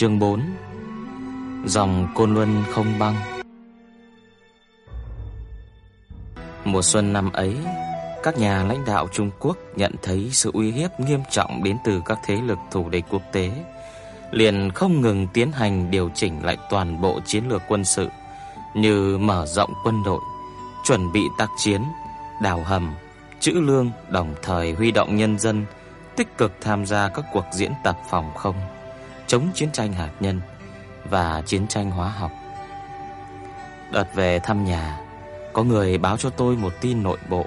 Chương 4 Dòng Côn Luân không băng. Mùa xuân năm ấy, các nhà lãnh đạo Trung Quốc nhận thấy sự uy hiếp nghiêm trọng đến từ các thế lực thù địch quốc tế, liền không ngừng tiến hành điều chỉnh lại toàn bộ chiến lược quân sự như mở rộng quân đội, chuẩn bị tác chiến, đào hầm, trữ lương, đồng thời huy động nhân dân tích cực tham gia các cuộc diễn tập phòng không chống chiến tranh hạt nhân và chiến tranh hóa học. Đợt về thăm nhà, có người báo cho tôi một tin nội bộ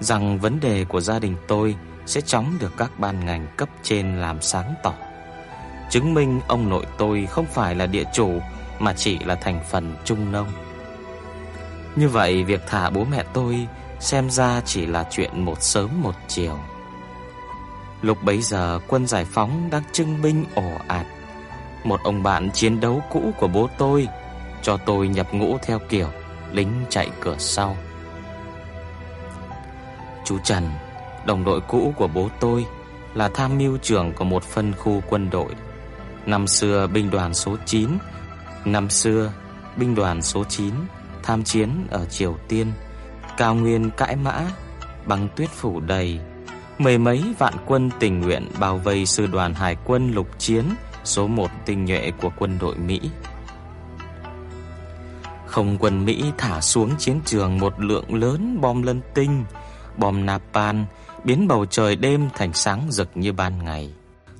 rằng vấn đề của gia đình tôi sẽ chóng được các ban ngành cấp trên làm sáng tỏ. Chứng minh ông nội tôi không phải là địa chủ mà chỉ là thành phần trung nông. Như vậy việc thả bố mẹ tôi xem ra chỉ là chuyện một sớm một chiều. Lúc bấy giờ quân giải phóng đang trưng binh ổ ạt. Một ông bạn chiến đấu cũ của bố tôi cho tôi nhập ngũ theo kiểu lính chạy cửa sau. Chú Trần, đồng đội cũ của bố tôi, là tham mưu trưởng của một phân khu quân đội. Năm xưa binh đoàn số 9, năm xưa binh đoàn số 9 tham chiến ở Triều Tiên, cao nguyên cãi mã, băng tuyết phủ đầy, mười mấy vạn quân tình nguyện bao vây sư đoàn hải quân lục chiến số 1 tinh nhuệ của quân đội Mỹ. Không quân Mỹ thả xuống chiến trường một lượng lớn bom lân tinh, bom napalm biến bầu trời đêm thành sáng rực như ban ngày.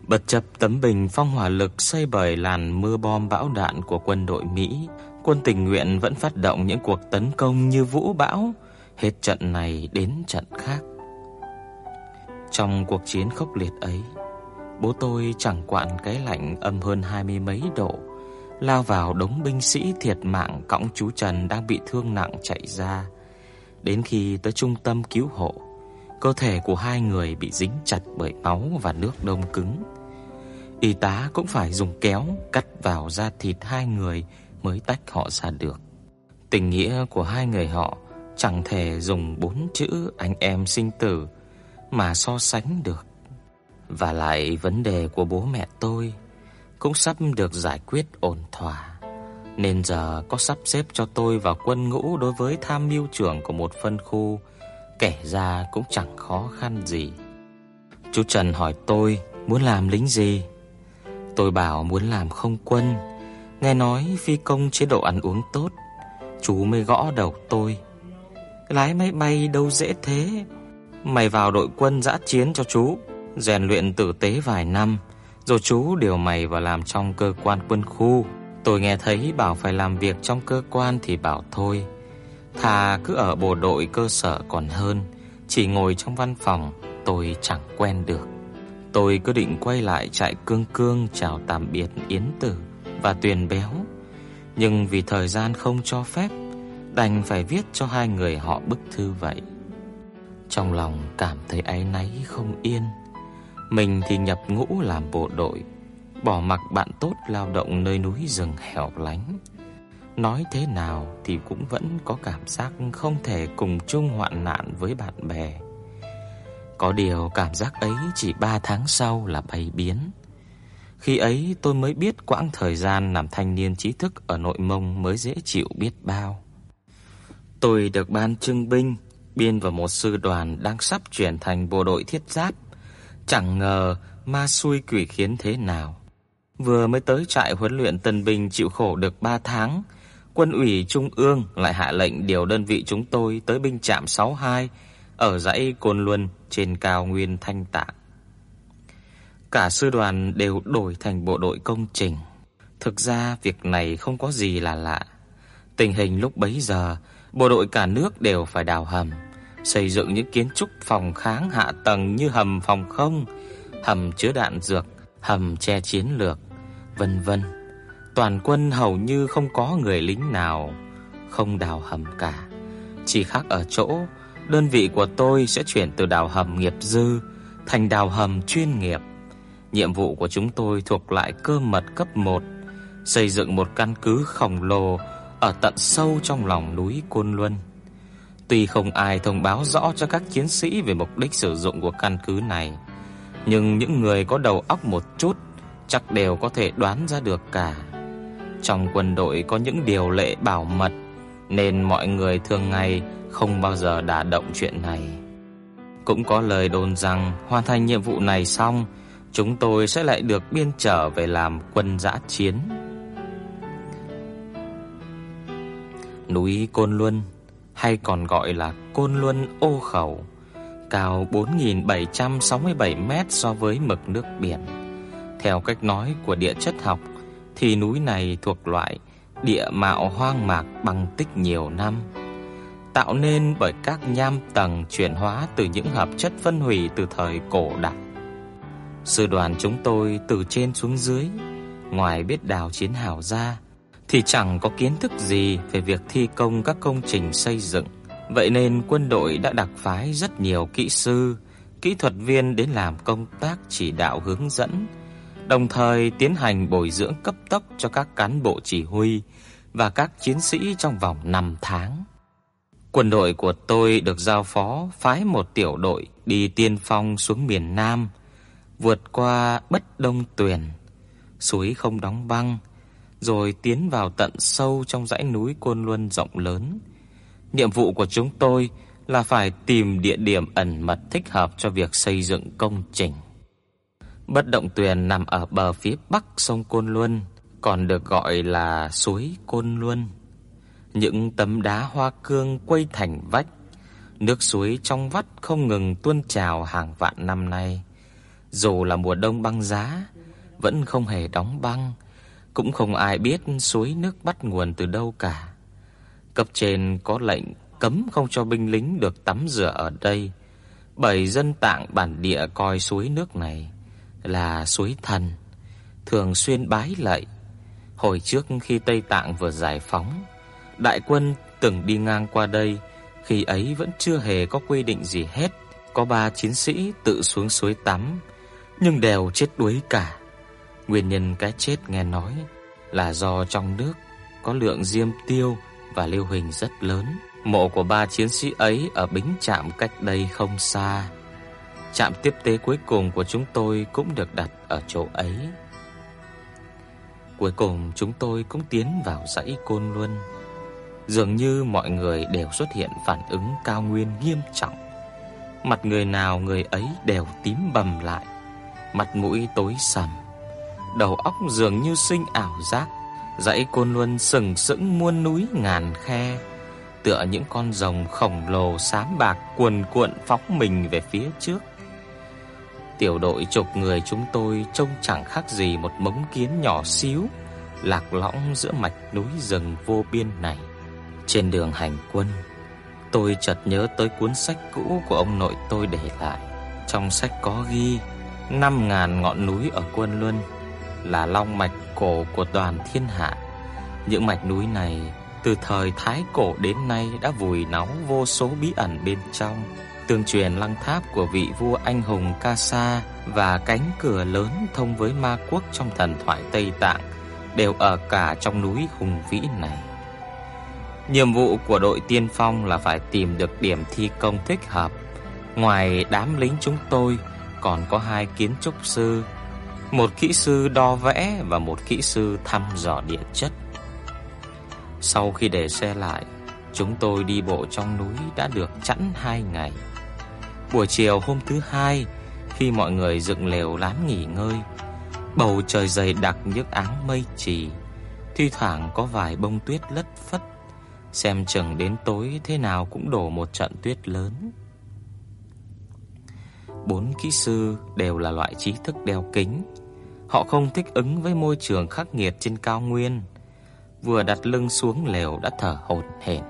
Bất chấp tấm bình phong hỏa lực xây bởi làn mưa bom bão đạn của quân đội Mỹ, quân tình nguyện vẫn phát động những cuộc tấn công như vũ bão, hết trận này đến trận khác. Trong cuộc chiến khốc liệt ấy, bố tôi chẳng quản cái lạnh âm hơn hai mươi mấy độ, lao vào đống binh sĩ thiệt mạng cõng chú Trần đang bị thương nặng chạy ra. Đến khi tới trung tâm cứu hộ, cơ thể của hai người bị dính chặt bởi máu và nước đông cứng. Y tá cũng phải dùng kéo cắt vào da thịt hai người mới tách họ ra được. Tình nghĩa của hai người họ chẳng thể dùng bốn chữ anh em sinh tử mà so sánh được. Và lại vấn đề của bố mẹ tôi cũng sắp được giải quyết ổn thỏa. Nên giờ có sắp xếp cho tôi vào quân ngũ đối với tham mưu trưởng của một phân khu, kể ra cũng chẳng khó khăn gì. Chú Trần hỏi tôi muốn làm lính gì? Tôi bảo muốn làm không quân. Nghe nói phi công chế độ ăn uống tốt, chú mới gõ đầu tôi. Lái máy bay đâu dễ thế. Mày vào đội quân dã chiến cho chú rèn luyện tử tế vài năm, rồi chú điều mày vào làm trong cơ quan quân khu. Tôi nghe thấy bảo phải làm việc trong cơ quan thì bảo thôi. Thà cứ ở bộ đội cơ sở còn hơn, chỉ ngồi trong văn phòng tôi chẳng quen được. Tôi cứ định quay lại trại cương cương chào tạm biệt Yến Tử và Tuyền Béo, nhưng vì thời gian không cho phép, đành phải viết cho hai người họ bức thư vậy. Trong lòng cảm thấy áy náy không yên. Mình thì nhập ngũ làm bộ đội, bỏ mặc bạn tốt lao động nơi núi rừng hẻo lánh. Nói thế nào thì cũng vẫn có cảm giác không thể cùng chung hoạn nạn với bạn bè. Có điều cảm giác ấy chỉ 3 tháng sau là bay biến. Khi ấy tôi mới biết quãng thời gian làm thanh niên trí thức ở nội mông mới dễ chịu biết bao. Tôi được ban trưng binh, biên vào một sư đoàn đang sắp chuyển thành bộ đội thiết giáp Chẳng ngờ ma xui quỷ khiến thế nào. Vừa mới tới trại huấn luyện tân binh chịu khổ được 3 tháng, quân ủy trung ương lại hạ lệnh điều đơn vị chúng tôi tới binh trạm 62 ở dãy Côn Luân trên cao nguyên Thanh Tạng. Cả sư đoàn đều đổi thành bộ đội công trình. Thực ra việc này không có gì là lạ. Tình hình lúc bấy giờ, bộ đội cả nước đều phải đào hầm, xây dựng những kiến trúc phòng kháng hạ tầng như hầm phòng không, hầm chứa đạn dược, hầm che chiến lược, vân vân. Toàn quân hầu như không có người lính nào không đào hầm cả. Chỉ khác ở chỗ, đơn vị của tôi sẽ chuyển từ đào hầm nghiệp dư thành đào hầm chuyên nghiệp. Nhiệm vụ của chúng tôi thuộc lại cơ mật cấp 1, xây dựng một căn cứ khổng lồ ở tận sâu trong lòng núi Côn Luân. Tuy không ai thông báo rõ cho các chiến sĩ về mục đích sử dụng của căn cứ này, nhưng những người có đầu óc một chút chắc đều có thể đoán ra được cả. Trong quân đội có những điều lệ bảo mật nên mọi người thường ngày không bao giờ đả động chuyện này. Cũng có lời đồn rằng hoàn thành nhiệm vụ này xong, chúng tôi sẽ lại được biên trở về làm quân dã chiến. Núi Côn Luân hay còn gọi là Côn Luân Ô Khẩu, cao 4767 mét so với mực nước biển. Theo cách nói của địa chất học thì núi này thuộc loại địa mạo hoang mạc bằng tích nhiều năm, tạo nên bởi các nham tầng chuyển hóa từ những hợp chất phân hủy từ thời cổ đại. Sư đoàn chúng tôi từ trên xuống dưới, ngoài biết đào chiến hào ra thì chẳng có kiến thức gì về việc thi công các công trình xây dựng. Vậy nên quân đội đã đặc phái rất nhiều kỹ sư, kỹ thuật viên đến làm công tác chỉ đạo hướng dẫn, đồng thời tiến hành bồi dưỡng cấp tốc cho các cán bộ chỉ huy và các chiến sĩ trong vòng 5 tháng. Quân đội của tôi được giao phó phái một tiểu đội đi tiên phong xuống miền Nam, vượt qua Bất Đông Tuyền, suối không đóng băng, rồi tiến vào tận sâu trong dãy núi Côn Luân rộng lớn. Nhiệm vụ của chúng tôi là phải tìm địa điểm ẩn mật thích hợp cho việc xây dựng công trình. Bất Động Tuyền nằm ở bờ phía bắc sông Côn Luân, còn được gọi là suối Côn Luân. Những tấm đá hoa cương quây thành vách, nước suối trong vắt không ngừng tuôn trào hàng vạn năm nay. Dù là mùa đông băng giá, vẫn không hề đóng băng, cũng không ai biết suối nước bắt nguồn từ đâu cả. Cấp trên có lệnh cấm không cho binh lính được tắm rửa ở đây, bởi dân tạng bản địa coi suối nước này là suối thần, thường xuyên bái lạy. Hồi trước khi Tây Tạng vừa giải phóng, đại quân từng đi ngang qua đây, khi ấy vẫn chưa hề có quy định gì hết. Có ba chiến sĩ tự xuống suối tắm, nhưng đều chết đuối cả. Nguyên nhân cái chết nghe nói là do trong nước có lượng diêm tiêu và lưu huỳnh rất lớn. Mộ của ba chiến sĩ ấy ở Bính Trạm cách đây không xa. Trạm tiếp tế cuối cùng của chúng tôi cũng được đặt ở chỗ ấy. Cuối cùng chúng tôi cũng tiến vào dãy Côn Luân. Dường như mọi người đều xuất hiện phản ứng cao nguyên nghiêm trọng. Mặt người nào người ấy đều tím bầm lại, mặt mũi tối sầm, đầu óc dường như sinh ảo giác. Dãy Côn Luân sừng sững muôn núi ngàn khe, tựa những con rồng khổng lồ xám bạc cuồn cuộn phóng mình về phía trước. Tiểu đội chục người chúng tôi trông chẳng khác gì một mống kiến nhỏ xíu lạc lõng giữa mạch núi rừng vô biên này. Trên đường hành quân, tôi chợt nhớ tới cuốn sách cũ của ông nội tôi để lại. Trong sách có ghi năm ngàn ngọn núi ở Quân Luân là long mạch cổ của toàn thiên hạ. Những mạch núi này từ thời thái cổ đến nay đã vùi náu vô số bí ẩn bên trong. Tương truyền lăng tháp của vị vua anh hùng Kasa và cánh cửa lớn thông với ma quốc trong thần thoại Tây Tạng đều ở cả trong núi hùng vĩ này. Nhiệm vụ của đội tiên phong là phải tìm được điểm thi công thích hợp. Ngoài đám lính chúng tôi còn có hai kiến trúc sư, một kỹ sư đo vẽ và một kỹ sư thăm dò địa chất. Sau khi để xe lại, chúng tôi đi bộ trong núi đã được chẵn hai ngày. Buổi chiều hôm thứ hai, khi mọi người dựng lều lán nghỉ ngơi, bầu trời dày đặc những áng mây trì, thi thoảng có vài bông tuyết lất phất, xem chừng đến tối thế nào cũng đổ một trận tuyết lớn. Bốn kỹ sư đều là loại trí thức đeo kính. Họ không thích ứng với môi trường khắc nghiệt trên cao nguyên. Vừa đặt lưng xuống lều đã thở hổn hển.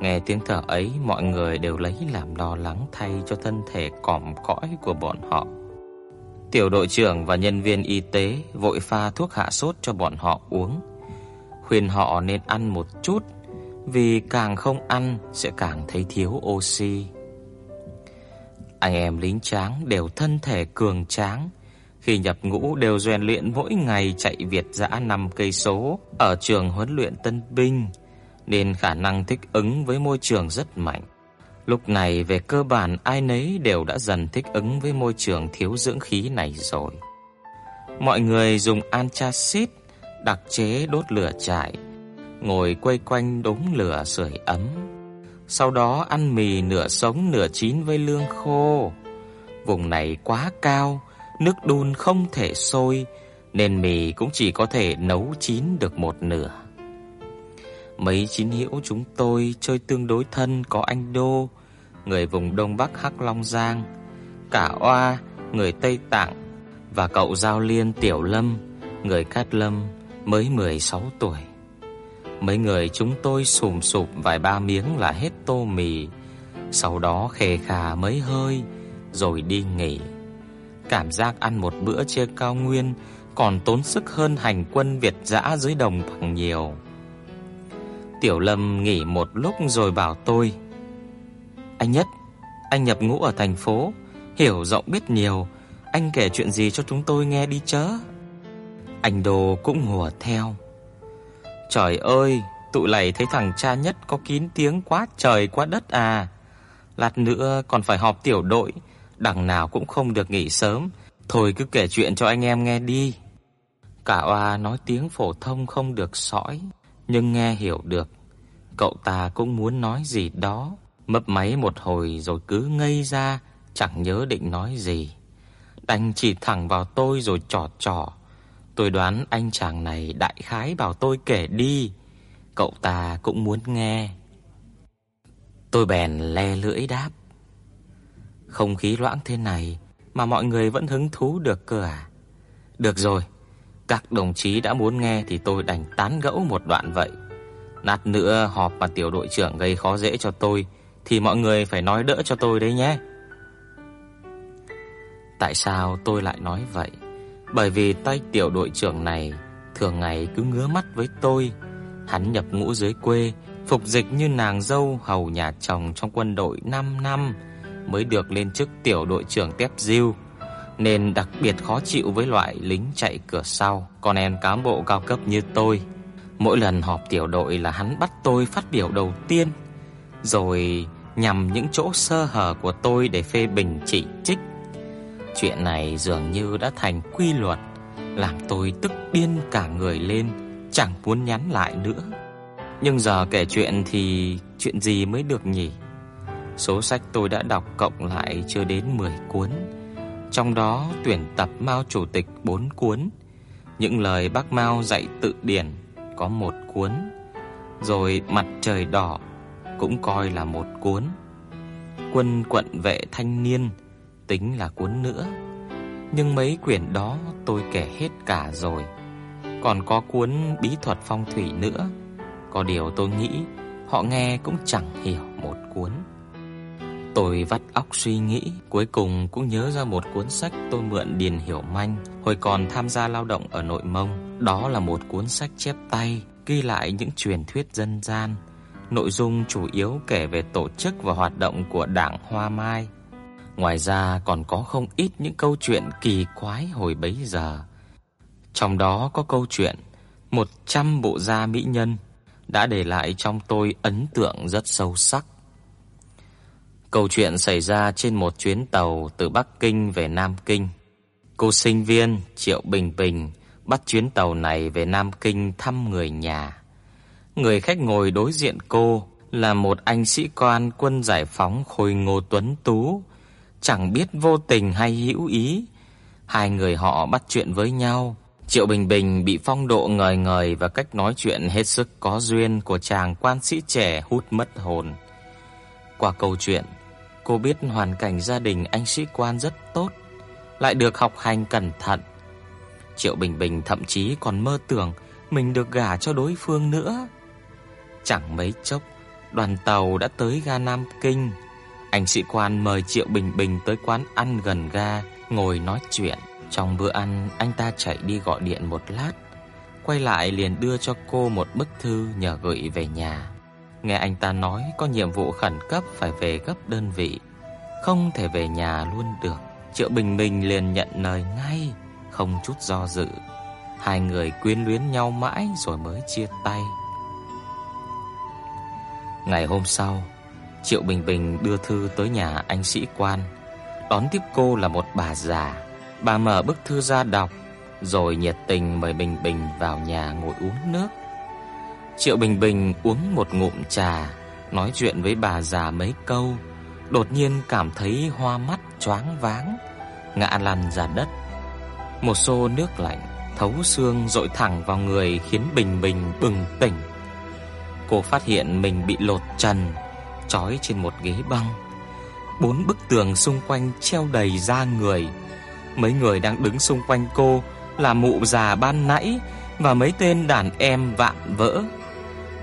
Nghe tiếng thở ấy, mọi người đều lấy làm lo lắng thay cho thân thể còm cõi của bọn họ. Tiểu đội trưởng và nhân viên y tế vội pha thuốc hạ sốt cho bọn họ uống, khuyên họ nên ăn một chút vì càng không ăn sẽ càng thấy thiếu oxy. Anh em lính tráng đều thân thể cường tráng, khi nhập ngũ đều rèn luyện mỗi ngày chạy việt dã 5 cây số ở trường huấn luyện tân binh, nên khả năng thích ứng với môi trường rất mạnh. Lúc này về cơ bản ai nấy đều đã dần thích ứng với môi trường thiếu dưỡng khí này rồi. Mọi người dùng antacid đặc chế đốt lửa trại, ngồi quây quanh đống lửa sưởi ấm. Sau đó ăn mì nửa sống nửa chín với lương khô. Vùng này quá cao, nước đun không thể sôi nên mì cũng chỉ có thể nấu chín được một nửa. Mấy chín hữu chúng tôi chơi tương đối thân có anh Đô, người vùng Đông Bắc Hắc Long Giang, cả Oa, người Tây Tạng và cậu Giao Liên Tiểu Lâm, người Cát Lâm mới 16 tuổi. Mấy người chúng tôi sùm sụp vài ba miếng là hết tô mì, sau đó khề khà mấy hơi rồi đi nghỉ. Cảm giác ăn một bữa trên cao nguyên còn tốn sức hơn hành quân Việt dã dưới đồng bằng nhiều. Tiểu Lâm nghỉ một lúc rồi bảo tôi: "Anh Nhất, anh nhập ngũ ở thành phố, hiểu rộng biết nhiều, anh kể chuyện gì cho chúng tôi nghe đi chớ." Anh Đồ cũng hùa theo. "Trời ơi, tụi này thấy thằng cha Nhất có kín tiếng quá trời quá đất à. Lát nữa còn phải họp tiểu đội, đằng nào cũng không được nghỉ sớm, thôi cứ kể chuyện cho anh em nghe đi." Cả oa nói tiếng phổ thông không được sõi, nhưng nghe hiểu được. Cậu ta cũng muốn nói gì đó, mấp máy một hồi rồi cứ ngây ra, chẳng nhớ định nói gì. Đành chỉ thẳng vào tôi rồi trò trò. Tôi đoán anh chàng này đại khái bảo tôi kể đi. Cậu ta cũng muốn nghe. Tôi bèn le lưỡi đáp. Không khí loãng thế này mà mọi người vẫn hứng thú được cơ à? Được rồi, các đồng chí đã muốn nghe thì tôi đành tán gẫu một đoạn vậy. Nát nữa họp mà tiểu đội trưởng gây khó dễ cho tôi thì mọi người phải nói đỡ cho tôi đấy nhé. Tại sao tôi lại nói vậy? Bởi vì tay tiểu đội trưởng này thường ngày cứ ngứa mắt với tôi. Hắn nhập ngũ dưới quê, phục dịch như nàng dâu hầu nhà chồng trong quân đội 5 năm mới được lên chức tiểu đội trưởng tép diêu nên đặc biệt khó chịu với loại lính chạy cửa sau, con em cán bộ cao cấp như tôi. Mỗi lần họp tiểu đội là hắn bắt tôi phát biểu đầu tiên, rồi nhằm những chỗ sơ hở của tôi để phê bình chỉ trích. Chuyện này dường như đã thành quy luật, làm tôi tức điên cả người lên, chẳng muốn nhắn lại nữa. Nhưng giờ kể chuyện thì chuyện gì mới được nhỉ? Số sách tôi đã đọc cộng lại chưa đến 10 cuốn trong đó tuyển tập Mao chủ tịch 4 cuốn, những lời Bác Mao dạy tự điển có một cuốn, rồi Mặt trời đỏ cũng coi là một cuốn. Quân quận vệ thanh niên tính là cuốn nữa. Nhưng mấy quyển đó tôi kể hết cả rồi. Còn có cuốn bí thuật phong thủy nữa. Có điều tôi nghĩ họ nghe cũng chẳng hiểu một cuốn. Tôi vắt óc suy nghĩ, cuối cùng cũng nhớ ra một cuốn sách tôi mượn Điền Hiểu Manh hồi còn tham gia lao động ở nội Mông. Đó là một cuốn sách chép tay ghi lại những truyền thuyết dân gian. Nội dung chủ yếu kể về tổ chức và hoạt động của Đảng Hoa Mai. Ngoài ra còn có không ít những câu chuyện kỳ quái hồi bấy giờ. Trong đó có câu chuyện 100 bộ da mỹ nhân đã để lại trong tôi ấn tượng rất sâu sắc. Câu chuyện xảy ra trên một chuyến tàu từ Bắc Kinh về Nam Kinh. Cô sinh viên Triệu Bình Bình bắt chuyến tàu này về Nam Kinh thăm người nhà. Người khách ngồi đối diện cô là một anh sĩ quan quân giải phóng khôi ngô tuấn tú, chẳng biết vô tình hay hữu ý, hai người họ bắt chuyện với nhau. Triệu Bình Bình bị phong độ ngời ngời và cách nói chuyện hết sức có duyên của chàng quan sĩ trẻ hút mất hồn. Qua câu chuyện, Cô biết hoàn cảnh gia đình anh sĩ quan rất tốt, lại được học hành cẩn thận. Triệu Bình Bình thậm chí còn mơ tưởng mình được gả cho đối phương nữa. Chẳng mấy chốc, đoàn tàu đã tới ga Nam Kinh. Anh sĩ quan mời Triệu Bình Bình tới quán ăn gần ga ngồi nói chuyện. Trong bữa ăn, anh ta chạy đi gọi điện một lát, quay lại liền đưa cho cô một bức thư nhờ gửi về nhà. Nghe anh ta nói có nhiệm vụ khẩn cấp phải về gấp đơn vị, không thể về nhà luôn được. Triệu Bình Minh liền nhận lời ngay, không chút do dự. Hai người quyến luyến nhau mãi rồi mới chia tay. Ngày hôm sau, Triệu Bình Bình đưa thư tới nhà anh sĩ quan. Đón tiếp cô là một bà già. Bà mở bức thư ra đọc, rồi nhiệt tình mời Bình Bình vào nhà ngồi uống nước. Triệu Bình Bình uống một ngụm trà, nói chuyện với bà già mấy câu, đột nhiên cảm thấy hoa mắt choáng váng, ngã lăn ra đất. Một xô nước lạnh thấu xương dội thẳng vào người khiến Bình Bình bừng tỉnh. Cô phát hiện mình bị lột trần, trói trên một ghế băng. Bốn bức tường xung quanh treo đầy da người. Mấy người đang đứng xung quanh cô là mụ già ban nãy và mấy tên đàn em vạm vỡ.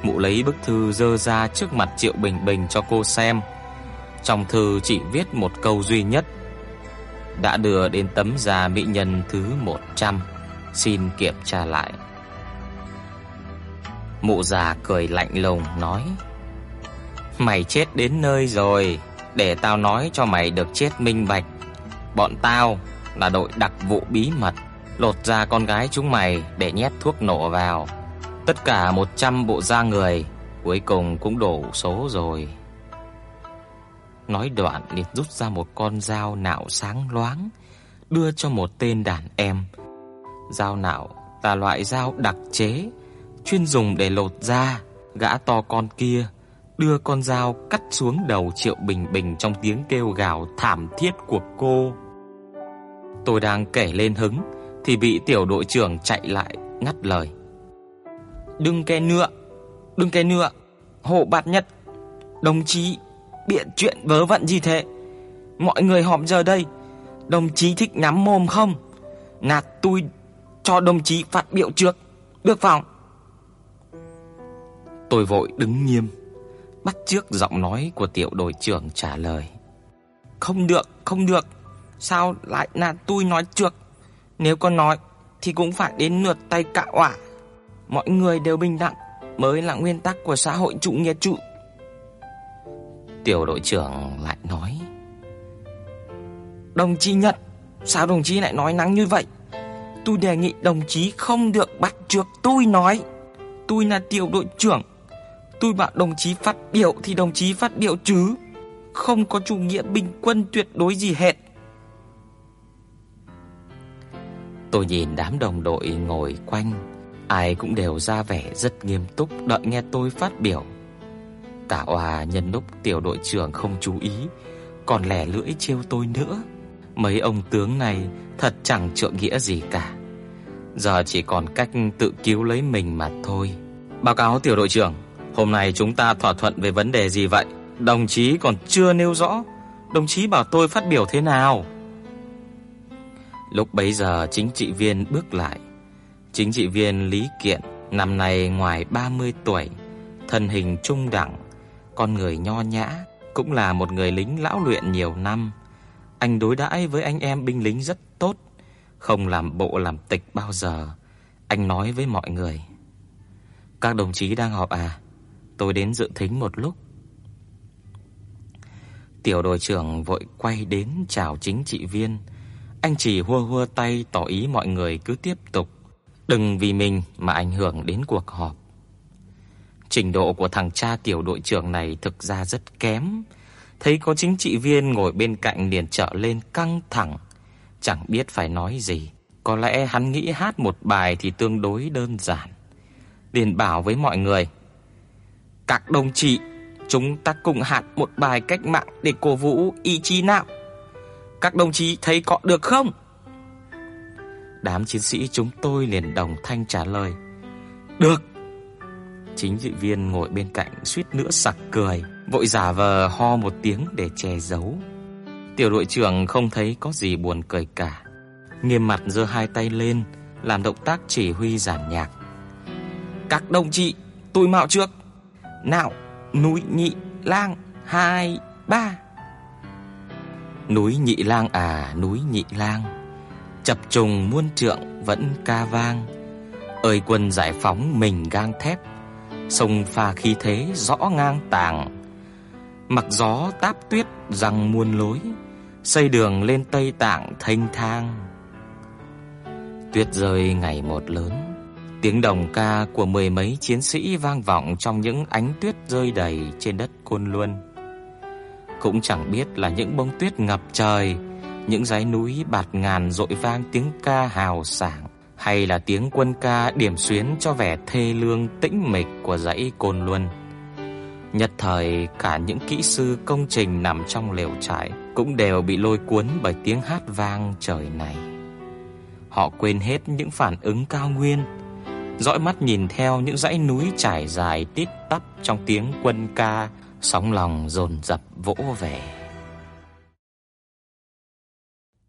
Mụ lấy bức thư dơ ra trước mặt Triệu Bình Bình cho cô xem. Trong thư chỉ viết một câu duy nhất: đã đưa đến tấm già mỹ nhân thứ 100, xin kiểm tra lại. Mụ già cười lạnh lùng nói: Mày chết đến nơi rồi, để tao nói cho mày được chết minh bạch. Bọn tao là đội đặc vụ bí mật, lột ra con gái chúng mày để nhét thuốc nổ vào. Tất cả 100 bộ da người cuối cùng cũng đổ số rồi. Nói đoạn liền rút ra một con dao nạo sáng loáng, đưa cho một tên đàn em. Dao nạo là loại dao đặc chế, chuyên dùng để lột da. Gã to con kia đưa con dao cắt xuống đầu Triệu Bình Bình trong tiếng kêu gào thảm thiết của cô. Tôi đang kể lên hứng thì bị tiểu đội trưởng chạy lại ngắt lời. "Đừng kể nữa, đừng kể nữa, hộ bạt nhất, đồng chí biện chuyện vớ vẩn gì thế? Mọi người họp giờ đây, đồng chí thích nắm mồm không? Nạt tôi cho đồng chí phát biểu trước, được không?" Tôi vội đứng nghiêm bắt trước giọng nói của tiểu đội trưởng trả lời. Không được, không được. Sao lại là tôi nói trước? Nếu con nói thì cũng phải đến lượt tay cạo ạ. Mọi người đều bình đẳng mới là nguyên tắc của xã hội chủ nghĩa trụ. Tiểu đội trưởng lại nói: "Đồng chí Nhật, sao đồng chí lại nói nắng như vậy? Tôi đề nghị đồng chí không được bắt trước tôi nói. Tôi là tiểu đội trưởng Tôi bảo đồng chí phát biểu thì đồng chí phát biểu chứ, không có chủ nghĩa bình quân tuyệt đối gì hết. Tôi nhìn đám đồng đội ngồi quanh, ai cũng đều ra vẻ rất nghiêm túc đợi nghe tôi phát biểu. Tả Oa nhân lúc tiểu đội trưởng không chú ý, còn lẻ lưỡi trêu tôi nữa. Mấy ông tướng này thật chẳng trượng nghĩa gì cả. Giờ chỉ còn cách tự cứu lấy mình mà thôi. Báo cáo tiểu đội trưởng, Hôm nay chúng ta thỏa thuận về vấn đề gì vậy? Đồng chí còn chưa nêu rõ. Đồng chí bảo tôi phát biểu thế nào? Lúc bấy giờ chính trị viên bước lại. Chính trị viên Lý Kiện năm nay ngoài 30 tuổi, thân hình trung đẳng, con người nho nhã, cũng là một người lính lão luyện nhiều năm. Anh đối đãi với anh em binh lính rất tốt, không làm bộ làm tịch bao giờ. Anh nói với mọi người: "Các đồng chí đang họp à? Tôi đến dự thính một lúc. Tiểu đội trưởng vội quay đến chào chính trị viên. Anh chỉ hua hua tay tỏ ý mọi người cứ tiếp tục, đừng vì mình mà ảnh hưởng đến cuộc họp. Trình độ của thằng cha tiểu đội trưởng này thực ra rất kém. Thấy có chính trị viên ngồi bên cạnh liền trở lên căng thẳng, chẳng biết phải nói gì. Có lẽ hắn nghĩ hát một bài thì tương đối đơn giản. Liền bảo với mọi người: các đồng chí, chúng ta cùng hát một bài cách mạng để cổ vũ ý chí nào. Các đồng chí thấy có được không? Đám chiến sĩ chúng tôi liền đồng thanh trả lời. Được. Chính trị viên ngồi bên cạnh suýt nữa sặc cười, vội giả vờ ho một tiếng để che giấu. Tiểu đội trưởng không thấy có gì buồn cười cả, nghiêm mặt giơ hai tay lên, làm động tác chỉ huy giản nhạc. Các đồng chí, tôi mạo trước. Nào, núi nhị lang hai ba Núi nhị lang à, núi nhị lang chập trùng muôn trượng vẫn ca vang. Ơi quân giải phóng mình gang thép, sông pha khí thế rõ ngang tàng. Mặc gió táp tuyết răng muôn lối, xây đường lên Tây Tạng thanh thang. Tuyết rơi ngày một lớn, tiếng đồng ca của mười mấy chiến sĩ vang vọng trong những ánh tuyết rơi đầy trên đất Côn Luân. Cũng chẳng biết là những bông tuyết ngập trời, những dãy núi bạt ngàn dội vang tiếng ca hào sảng hay là tiếng quân ca điểm xuyến cho vẻ thê lương tĩnh mịch của dãy Côn Luân. Nhất thời cả những kỹ sư công trình nằm trong lều trại cũng đều bị lôi cuốn bởi tiếng hát vang trời này. Họ quên hết những phản ứng cao nguyên, dõi mắt nhìn theo những dãy núi trải dài tít tắp trong tiếng quân ca, sóng lòng dồn dập vỗ về.